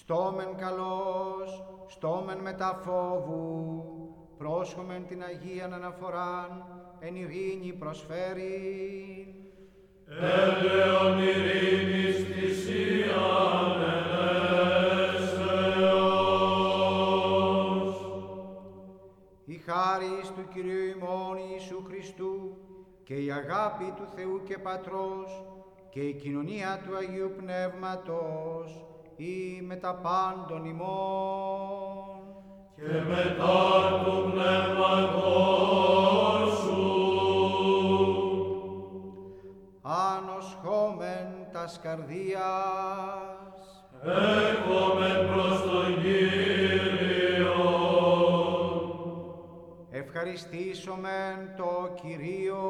στόμεν καλός, στόμεν μεταφόβου, πρόσχομεν την Αγίαν αναφοράν, εν ειρήνη προσφέρει. Έλεον ειρήνης θυσίαν ελέσεως. Η χάρις του Κυρίου ημών Ιησού Χριστού και η αγάπη του Θεού και Πατρός και η κοινωνία του Αγίου Πνεύματος ή με τα πάντων ημών. και μετά του πνεύματός σου. Ανοσχόμεν τας καρδίας, Έχομεν προς τον Κύριο. ευχαριστήσομεν το Κυρίο.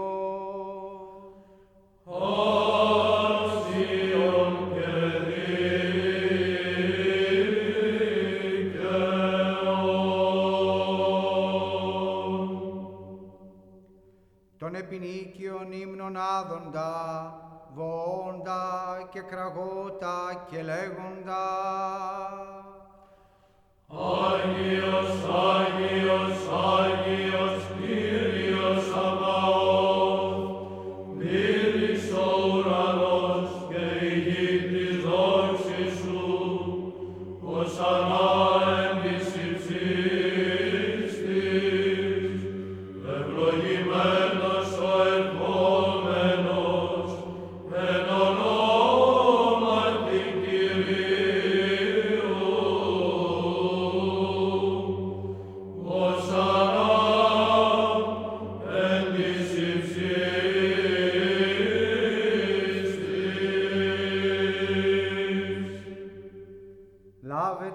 Άξιον Τον επινίκιον ύμνων άδοντα, βοώντα και κραγώτα και λέγοντα. Άγιος, Άγιος, Άγιος, Κύριος Σαβαώθ, μύρισε ο ουρανός και η γη της δόξης σου, οσανά εν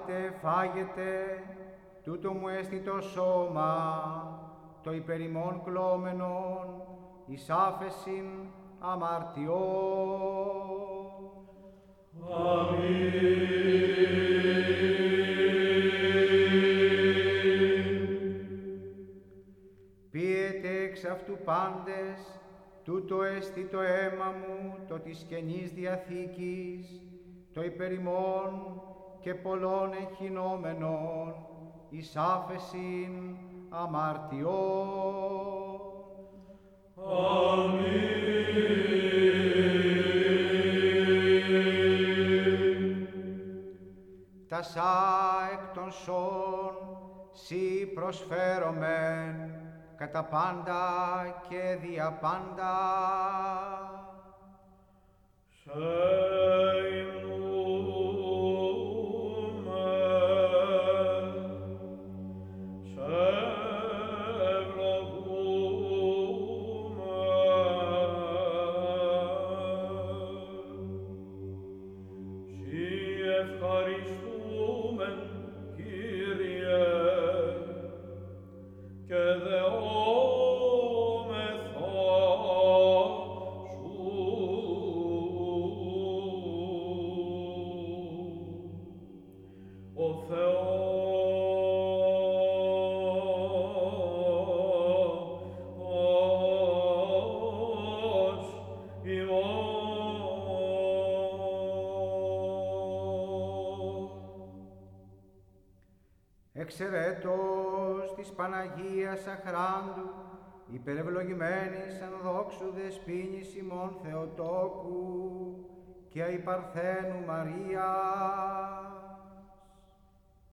Λάβετε, φάγετε, τούτο μου έστι το σώμα, το υπερημών κλώμενον, εις άφεσιν αμαρτιών. Πίετε εξ αυτού πάντες, τούτο έστι το αίμα μου, το της Καινής Διαθήκης, το υπερημών και πολλών εχεινόμενων, εις άφεσιν αμαρτιών. Τα σα εκ των σών, σοι προσφέρομεν, κατά πάντα και δια πάντα. Σε Εξαιρέτως της Παναγίας Αχράντου, υπερευλογημένης εν δόξου δεσπίνης ημών Θεοτόκου και αϊ Παρθένου Μαρία,